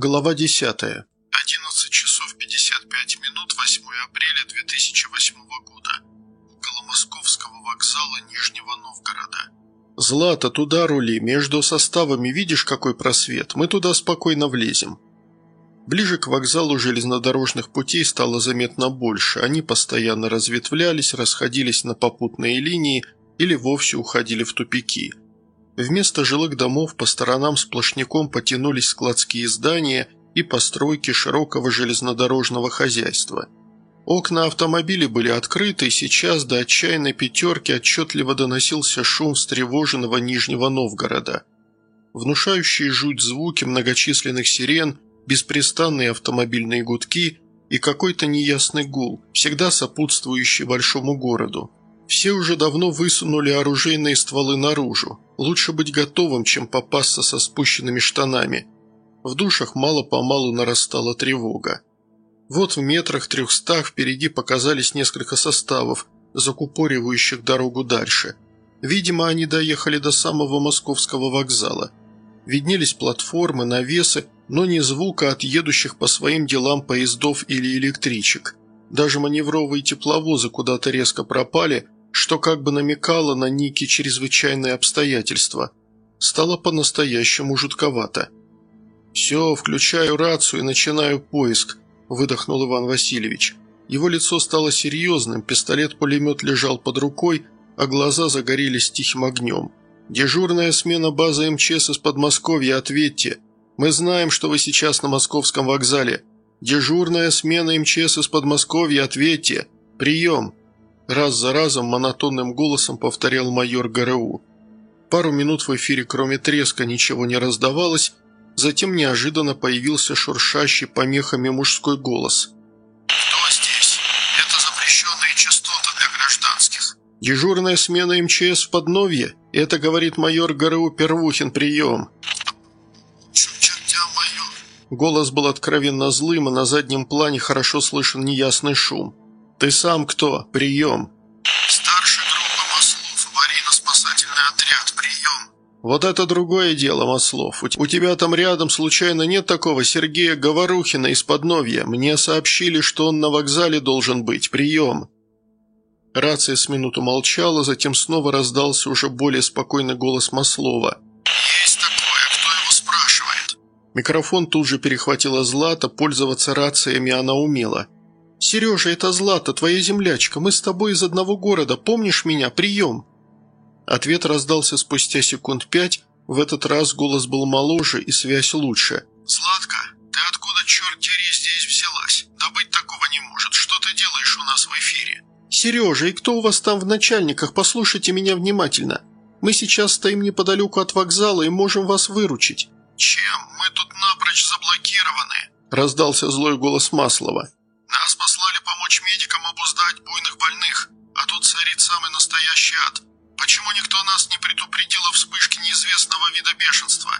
Глава 10. 11 часов 55 минут 8 апреля 2008 года. Около Московского вокзала Нижнего Новгорода. «Злата, туда рули, между составами видишь, какой просвет? Мы туда спокойно влезем». Ближе к вокзалу железнодорожных путей стало заметно больше. Они постоянно разветвлялись, расходились на попутные линии или вовсе уходили в тупики – Вместо жилых домов по сторонам сплошняком потянулись складские здания и постройки широкого железнодорожного хозяйства. Окна автомобилей были открыты, и сейчас до отчаянной пятерки отчетливо доносился шум встревоженного Нижнего Новгорода. Внушающие жуть звуки многочисленных сирен, беспрестанные автомобильные гудки и какой-то неясный гул, всегда сопутствующий большому городу. Все уже давно высунули оружейные стволы наружу. Лучше быть готовым, чем попасться со спущенными штанами. В душах мало-помалу нарастала тревога. Вот в метрах трехстах впереди показались несколько составов, закупоривающих дорогу дальше. Видимо, они доехали до самого московского вокзала. Виднелись платформы, навесы, но ни звука от едущих по своим делам поездов или электричек. Даже маневровые тепловозы куда-то резко пропали – что как бы намекало на некие чрезвычайные обстоятельства. Стало по-настоящему жутковато. «Все, включаю рацию и начинаю поиск», – выдохнул Иван Васильевич. Его лицо стало серьезным, пистолет-пулемет лежал под рукой, а глаза загорелись тихим огнем. «Дежурная смена базы МЧС из Подмосковья, ответьте. Мы знаем, что вы сейчас на московском вокзале. Дежурная смена МЧС из Подмосковья, ответьте. Прием!» Раз за разом монотонным голосом повторял майор ГРУ. Пару минут в эфире кроме треска ничего не раздавалось, затем неожиданно появился шуршащий помехами мужской голос. «Кто здесь? Это запрещенные частоты для гражданских». «Дежурная смена МЧС в Подновье? Это, говорит майор ГРУ Первухин, прием». Голос был откровенно злым, а на заднем плане хорошо слышен неясный шум. «Ты сам кто? Прием!» «Старший группа Маслов, аварийно-спасательный отряд, прием!» «Вот это другое дело, Маслов. У тебя там рядом случайно нет такого Сергея Говорухина из Подновья? Мне сообщили, что он на вокзале должен быть. Прием!» Рация с минуту молчала, затем снова раздался уже более спокойный голос Маслова. «Есть такое, кто его спрашивает?» Микрофон тут же перехватила Злата, пользоваться рациями она умела – «Сережа, это Злата, твоя землячка. Мы с тобой из одного города. Помнишь меня? Прием!» Ответ раздался спустя секунд пять. В этот раз голос был моложе и связь лучше. «Златка, ты откуда, черт дери, здесь взялась? Да быть такого не может. Что ты делаешь у нас в эфире?» «Сережа, и кто у вас там в начальниках? Послушайте меня внимательно. Мы сейчас стоим неподалеку от вокзала и можем вас выручить». «Чем? Мы тут напрочь заблокированы», – раздался злой голос Маслова. Нас послали помочь медикам обуздать буйных больных, а тут царит самый настоящий ад. Почему никто нас не предупредил о вспышке неизвестного вида бешенства?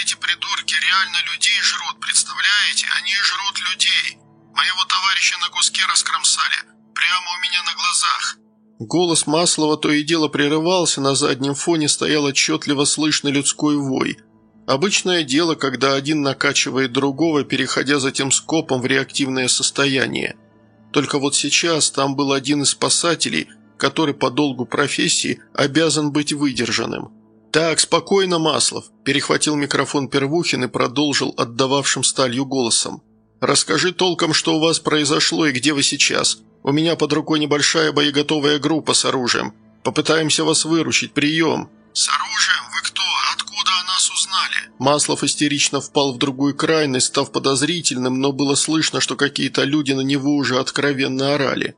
Эти придурки реально людей жрут, представляете? Они жрут людей. Моего товарища на куски раскромсали, прямо у меня на глазах». Голос Маслова то и дело прерывался, на заднем фоне стоял отчетливо слышный людской вой – Обычное дело, когда один накачивает другого, переходя затем скопом в реактивное состояние. Только вот сейчас там был один из спасателей, который по долгу профессии обязан быть выдержанным. «Так, спокойно, Маслов», – перехватил микрофон Первухин и продолжил отдававшим сталью голосом. «Расскажи толком, что у вас произошло и где вы сейчас. У меня под рукой небольшая боеготовая группа с оружием. Попытаемся вас выручить. Прием!» «С оружием? Вы кто? Откуда о нас узнали?» Маслов истерично впал в другую крайность, став подозрительным, но было слышно, что какие-то люди на него уже откровенно орали.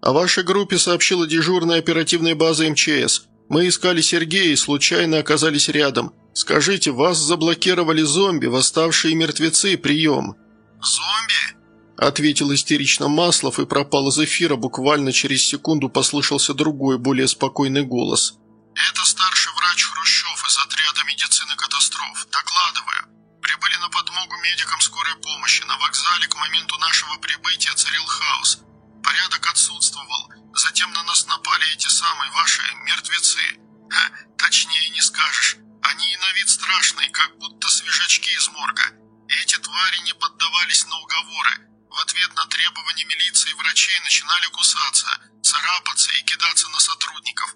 «О вашей группе сообщила дежурная оперативная база МЧС. Мы искали Сергея и случайно оказались рядом. Скажите, вас заблокировали зомби, восставшие мертвецы, прием». «Зомби?» – ответил истерично Маслов и пропал из эфира. Буквально через секунду послышался другой, более спокойный голос – «Это старший врач Хрущев из отряда медицины катастроф. Докладываю. Прибыли на подмогу медикам скорой помощи. На вокзале к моменту нашего прибытия царил хаос. Порядок отсутствовал. Затем на нас напали эти самые ваши мертвецы. Ха, точнее не скажешь. Они и на вид страшные, как будто свежачки из морга. Эти твари не поддавались на уговоры. В ответ на требования милиции и врачей начинали кусаться, царапаться и кидаться на сотрудников.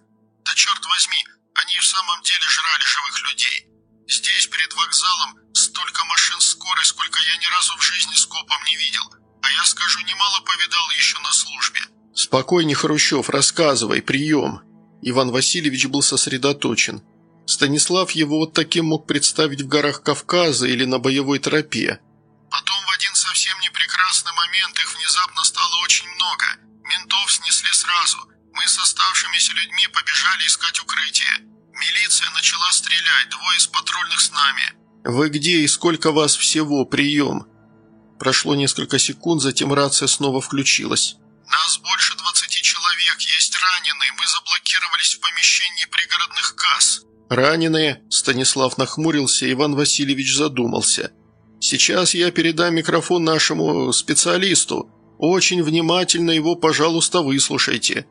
Да черт возьми, они в самом деле жрали живых людей. Здесь, перед вокзалом, столько машин скорой, сколько я ни разу в жизни скопом не видел. А я, скажу, немало повидал еще на службе. «Спокойней, Хрущев, рассказывай, прием!» Иван Васильевич был сосредоточен. Станислав его вот таким мог представить в горах Кавказа или на боевой тропе. Потом в один совсем непрекрасный момент их внезапно стало очень много. Ментов снесли сразу. Мы с оставшимися людьми побежали искать укрытие. Милиция начала стрелять, двое из патрульных с нами. «Вы где и сколько вас всего? Прием!» Прошло несколько секунд, затем рация снова включилась. «Нас больше двадцати человек, есть раненые, мы заблокировались в помещении пригородных касс». «Раненые?» – Станислав нахмурился, Иван Васильевич задумался. «Сейчас я передам микрофон нашему специалисту. Очень внимательно его, пожалуйста, выслушайте.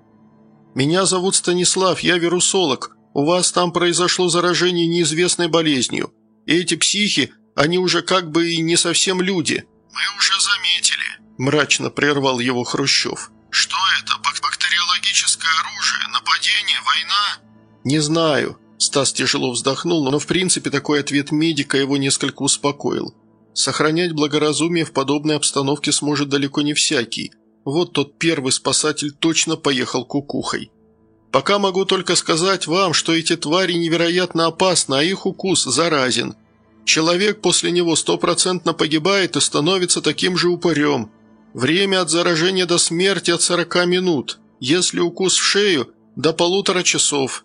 Меня зовут Станислав, я вирусолог. У вас там произошло заражение неизвестной болезнью. Эти психи, они уже как бы и не совсем люди». «Мы уже заметили», – мрачно прервал его Хрущев. «Что это? Бактериологическое оружие? Нападение? Война?» «Не знаю». Стас тяжело вздохнул, но в принципе такой ответ медика его несколько успокоил. Сохранять благоразумие в подобной обстановке сможет далеко не всякий. Вот тот первый спасатель точно поехал кукухой. Пока могу только сказать вам, что эти твари невероятно опасны, а их укус заразен. Человек после него стопроцентно погибает и становится таким же упырем. Время от заражения до смерти от 40 минут. Если укус в шею – до полутора часов.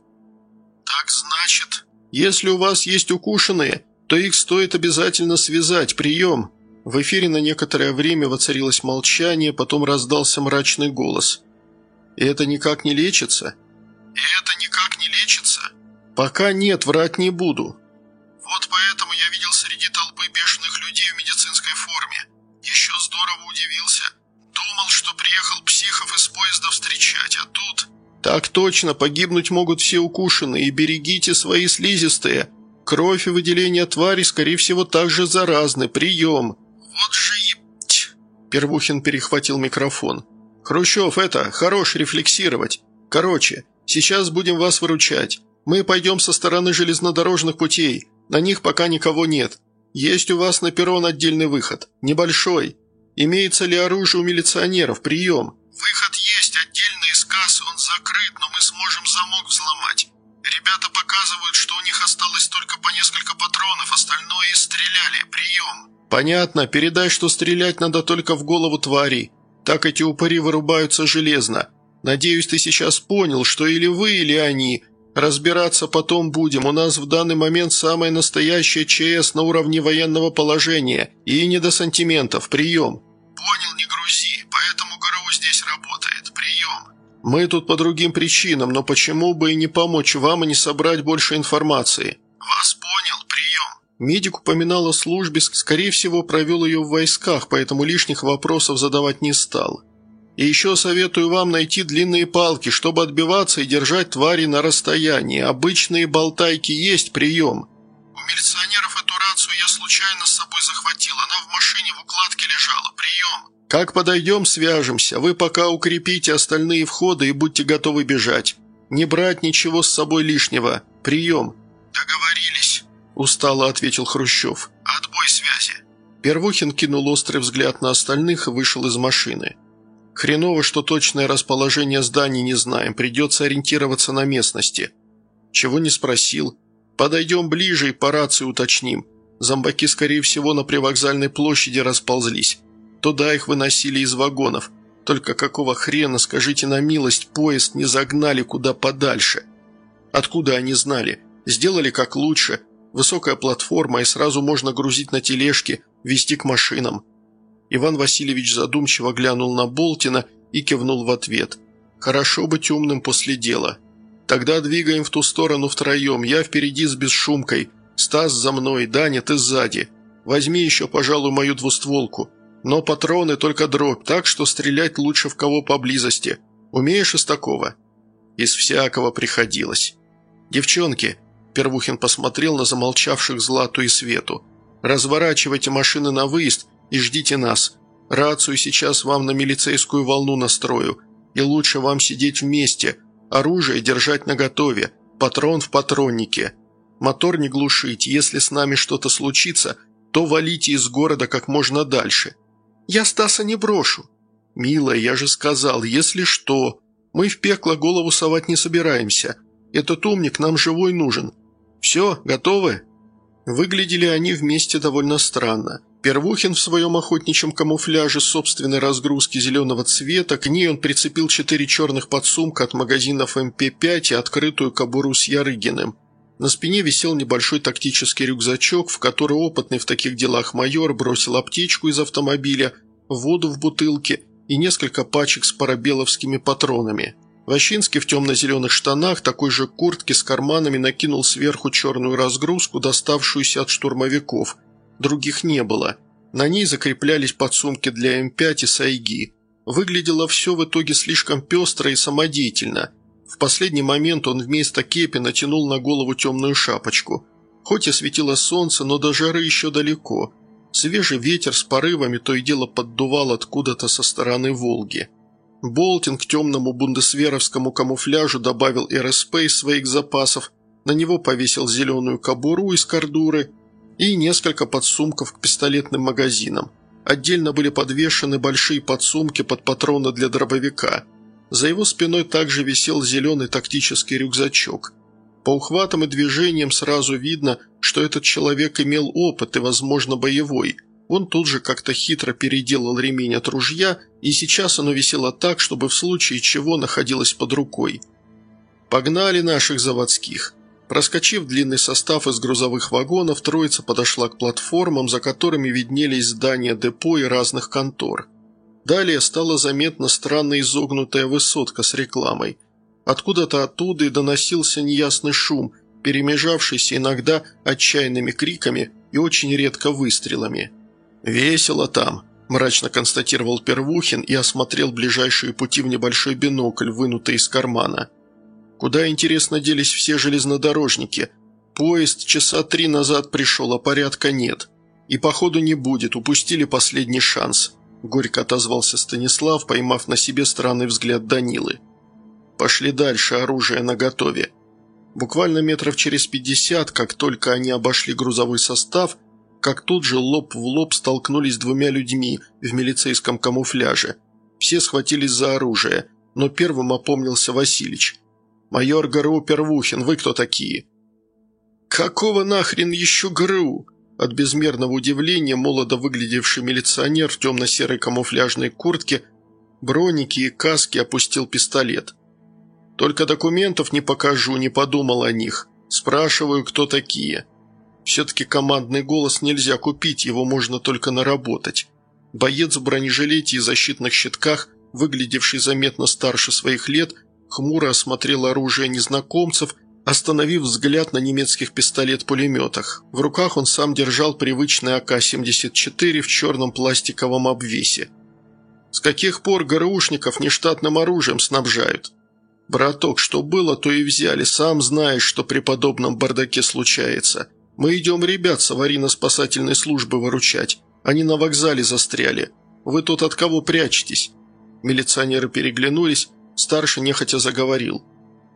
«Так значит...» «Если у вас есть укушенные, то их стоит обязательно связать. Прием!» В эфире на некоторое время воцарилось молчание, потом раздался мрачный голос. «И это никак не лечится?» «И это никак не лечится?» «Пока нет, врать не буду». «Вот поэтому я видел среди толпы бешеных людей в медицинской форме. Еще здорово удивился. Думал, что приехал психов из поезда встречать, а тут...» «Так точно, погибнуть могут все укушенные, и берегите свои слизистые. Кровь и выделение твари, скорее всего, также заразны. Прием!» Первухин перехватил микрофон. «Хрущев, это, хорош рефлексировать. Короче, сейчас будем вас выручать. Мы пойдем со стороны железнодорожных путей. На них пока никого нет. Есть у вас на перрон отдельный выход. Небольшой. Имеется ли оружие у милиционеров? Прием!» «Выход есть, отдельно из кассы, он закрыт, но мы сможем замок взломать. Ребята показывают, что у них осталось только по несколько патронов, остальное стреляли. Прием!» «Понятно. Передай, что стрелять надо только в голову тварей. Так эти упыри вырубаются железно. Надеюсь, ты сейчас понял, что или вы, или они. Разбираться потом будем. У нас в данный момент самая настоящая ЧС на уровне военного положения. И не до сантиментов. Прием!» «Понял, не грузи. Поэтому ГРУ здесь работает. Прием!» «Мы тут по другим причинам, но почему бы и не помочь вам и не собрать больше информации?» «Вас понял. Прием!» Медик упоминал о службе, скорее всего, провел ее в войсках, поэтому лишних вопросов задавать не стал. И еще советую вам найти длинные палки, чтобы отбиваться и держать твари на расстоянии. Обычные болтайки есть прием. «У милиционеров эту рацию я случайно с собой захватил. Она в машине в укладке лежала. Прием!» Как подойдем, свяжемся. Вы пока укрепите остальные входы и будьте готовы бежать. Не брать ничего с собой лишнего. Прием!» «Договорились», – устало ответил Хрущев. «Отбой связи». Первухин кинул острый взгляд на остальных и вышел из машины. «Хреново, что точное расположение зданий не знаем, придется ориентироваться на местности». «Чего не спросил?» «Подойдем ближе и по рации уточним. Зомбаки, скорее всего, на привокзальной площади расползлись. Туда их выносили из вагонов. Только какого хрена, скажите на милость, поезд не загнали куда подальше? Откуда они знали? Сделали как лучше. Высокая платформа, и сразу можно грузить на тележки, везти к машинам. Иван Васильевич задумчиво глянул на Болтина и кивнул в ответ. «Хорошо быть умным после дела. Тогда двигаем в ту сторону втроем. Я впереди с бесшумкой. Стас за мной, Даня, ты сзади. Возьми еще, пожалуй, мою двустволку. Но патроны только дробь, так что стрелять лучше в кого поблизости. Умеешь из такого?» «Из всякого приходилось». «Девчонки», – Первухин посмотрел на замолчавших Злату и Свету, Разворачивайте машины на выезд и ждите нас. Рацию сейчас вам на милицейскую волну настрою. И лучше вам сидеть вместе. Оружие держать наготове. Патрон в патроннике. Мотор не глушить. Если с нами что-то случится, то валите из города как можно дальше. Я Стаса не брошу. Милая, я же сказал, если что. Мы в пекло голову совать не собираемся. Этот умник нам живой нужен. Все, готовы?» Выглядели они вместе довольно странно. Первухин в своем охотничьем камуфляже собственной разгрузки зеленого цвета, к ней он прицепил четыре черных подсумка от магазинов МП-5 и открытую кобуру с Ярыгиным. На спине висел небольшой тактический рюкзачок, в который опытный в таких делах майор бросил аптечку из автомобиля, воду в бутылке и несколько пачек с парабеловскими патронами. Ващинский в темно-зеленых штанах, такой же куртке с карманами накинул сверху черную разгрузку, доставшуюся от штурмовиков. Других не было. На ней закреплялись подсумки для М5 и Сайги. Выглядело все в итоге слишком пестро и самодеятельно. В последний момент он вместо кепи натянул на голову темную шапочку. Хоть и светило солнце, но до жары еще далеко. Свежий ветер с порывами то и дело поддувал откуда-то со стороны Волги. Болтинг к темному бундесверовскому камуфляжу добавил РСП из своих запасов, на него повесил зеленую кобуру из кордуры и несколько подсумков к пистолетным магазинам. Отдельно были подвешены большие подсумки под патроны для дробовика. За его спиной также висел зеленый тактический рюкзачок. По ухватам и движениям сразу видно, что этот человек имел опыт и, возможно, боевой – он тут же как-то хитро переделал ремень от ружья, и сейчас оно висело так, чтобы в случае чего находилось под рукой. «Погнали наших заводских!» Проскочив длинный состав из грузовых вагонов, троица подошла к платформам, за которыми виднелись здания депо и разных контор. Далее стала заметна странно изогнутая высотка с рекламой. Откуда-то оттуда и доносился неясный шум, перемежавшийся иногда отчаянными криками и очень редко выстрелами. «Весело там», – мрачно констатировал Первухин и осмотрел ближайшие пути в небольшой бинокль, вынутый из кармана. «Куда, интересно, делись все железнодорожники? Поезд часа три назад пришел, а порядка нет. И, походу, не будет, упустили последний шанс», – горько отозвался Станислав, поймав на себе странный взгляд Данилы. «Пошли дальше, оружие наготове». Буквально метров через пятьдесят, как только они обошли грузовой состав – как тут же лоб в лоб столкнулись двумя людьми в милицейском камуфляже. Все схватились за оружие, но первым опомнился Василич. «Майор ГРУ Первухин, вы кто такие?» «Какого нахрен еще ГРУ?» От безмерного удивления молодо выглядевший милиционер в темно-серой камуфляжной куртке, броники и каске опустил пистолет. «Только документов не покажу, не подумал о них. Спрашиваю, кто такие?» Все-таки командный голос нельзя купить, его можно только наработать. Боец в бронежилете и защитных щитках, выглядевший заметно старше своих лет, хмуро осмотрел оружие незнакомцев, остановив взгляд на немецких пистолет-пулеметах. В руках он сам держал привычный АК-74 в черном пластиковом обвесе. С каких пор ГРУшников нештатным оружием снабжают? Браток, что было, то и взяли, сам знаешь, что при подобном бардаке случается – мы идем ребят с аварийно-спасательной службы выручать. Они на вокзале застряли. Вы тут от кого прячетесь?» Милиционеры переглянулись, старший нехотя заговорил.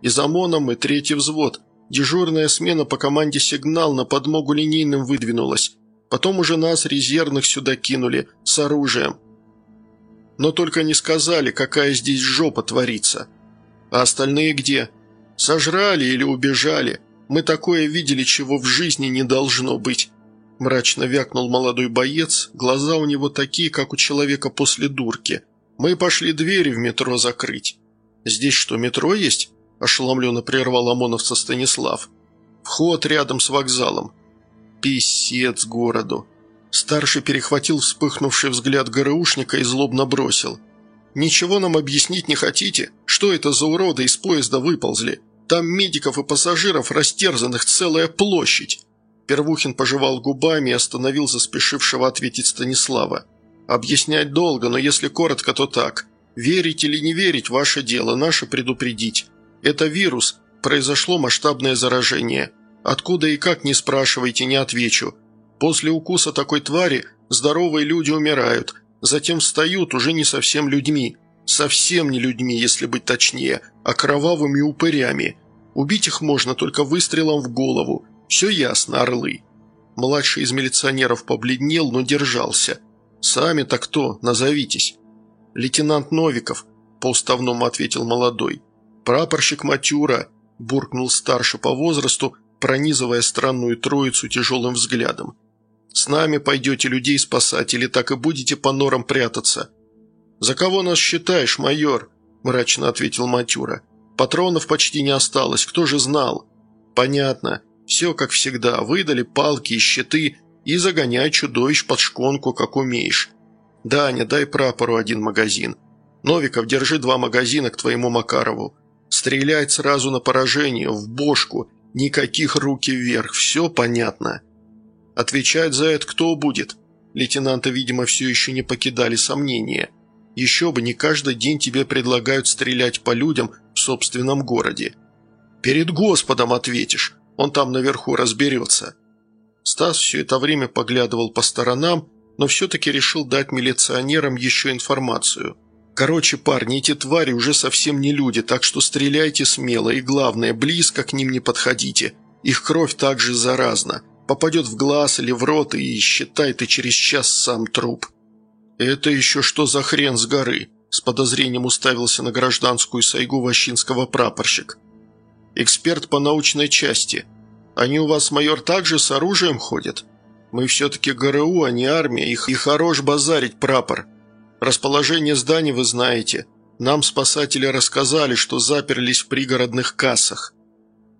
«Из ОМОНа мы третий взвод. Дежурная смена по команде «Сигнал» на подмогу линейным выдвинулась. Потом уже нас, резервных, сюда кинули, с оружием. Но только не сказали, какая здесь жопа творится. А остальные где? Сожрали или убежали?» Мы такое видели, чего в жизни не должно быть». Мрачно вякнул молодой боец, глаза у него такие, как у человека после дурки. «Мы пошли двери в метро закрыть». «Здесь что, метро есть?» – ошеломленно прервал ОМОНовца Станислав. «Вход рядом с вокзалом». «Писец городу». Старший перехватил вспыхнувший взгляд ГРУшника и злобно бросил. «Ничего нам объяснить не хотите? Что это за уроды из поезда выползли? Там медиков и пассажиров растерзанных целая площадь!» Первухин пожевал губами и остановил заспешившего ответить Станислава. «Объяснять долго, но если коротко, то так. Верить или не верить – ваше дело, наше предупредить. Это вирус, произошло масштабное заражение. Откуда и как, не спрашивайте, не отвечу. После укуса такой твари здоровые люди умирают, затем встают уже не совсем людьми, совсем не людьми, если быть точнее, а кровавыми упырями. Убить их можно только выстрелом в голову. Все ясно, орлы. Младший из милиционеров побледнел, но держался. «Сами-то кто? Назовитесь». «Лейтенант Новиков», – по уставному ответил молодой. «Прапорщик Матюра», – буркнул старше по возрасту, пронизывая странную троицу тяжелым взглядом. «С нами пойдете людей спасать или так и будете по норам прятаться?» «За кого нас считаешь, майор?» – мрачно ответил Матюра. «Патронов почти не осталось, кто же знал?» «Понятно. Все как всегда. Выдали палки и щиты и загоняй чудовищ под шконку, как умеешь. Даня, дай прапору один магазин. Новиков, держи два магазина к твоему Макарову. Стрелять сразу на поражение, в бошку, никаких руки вверх, все понятно. Отвечать за это кто будет? Лейтенанта, видимо, все еще не покидали сомнения. Еще бы, не каждый день тебе предлагают стрелять по людям в собственном городе. Перед Господом ответишь, он там наверху разберется. Стас все это время поглядывал по сторонам, но все-таки решил дать милиционерам еще информацию. «Короче, парни, эти твари уже совсем не люди, так что стреляйте смело и, главное, близко к ним не подходите. Их кровь также заразна. Попадет в глаз или в рот, и, считай, ты через час сам труп». «Это еще что за хрен с горы?» – с подозрением уставился на гражданскую сайгу Ващинского прапорщик. «Эксперт по научной части», они у вас, майор, также с оружием ходят? Мы все-таки ГРУ, а не армия, их и хорош базарить прапор. Расположение зданий вы знаете. Нам спасатели рассказали, что заперлись в пригородных кассах.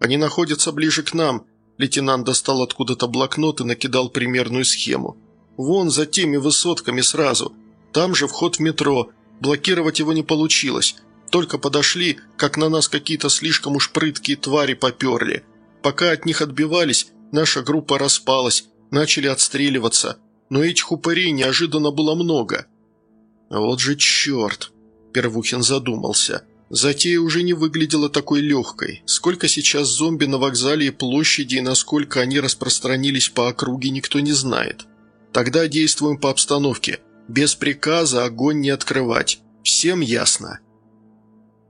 Они находятся ближе к нам. Лейтенант достал откуда-то блокнот и накидал примерную схему. Вон за теми высотками сразу. Там же вход в метро. Блокировать его не получилось. Только подошли, как на нас какие-то слишком уж прыткие твари поперли – Пока от них отбивались, наша группа распалась, начали отстреливаться, но этих упырей неожиданно было много. «Вот же черт!» – Первухин задумался. Затея уже не выглядела такой легкой. Сколько сейчас зомби на вокзале и площади, и насколько они распространились по округе, никто не знает. Тогда действуем по обстановке. Без приказа огонь не открывать. Всем ясно.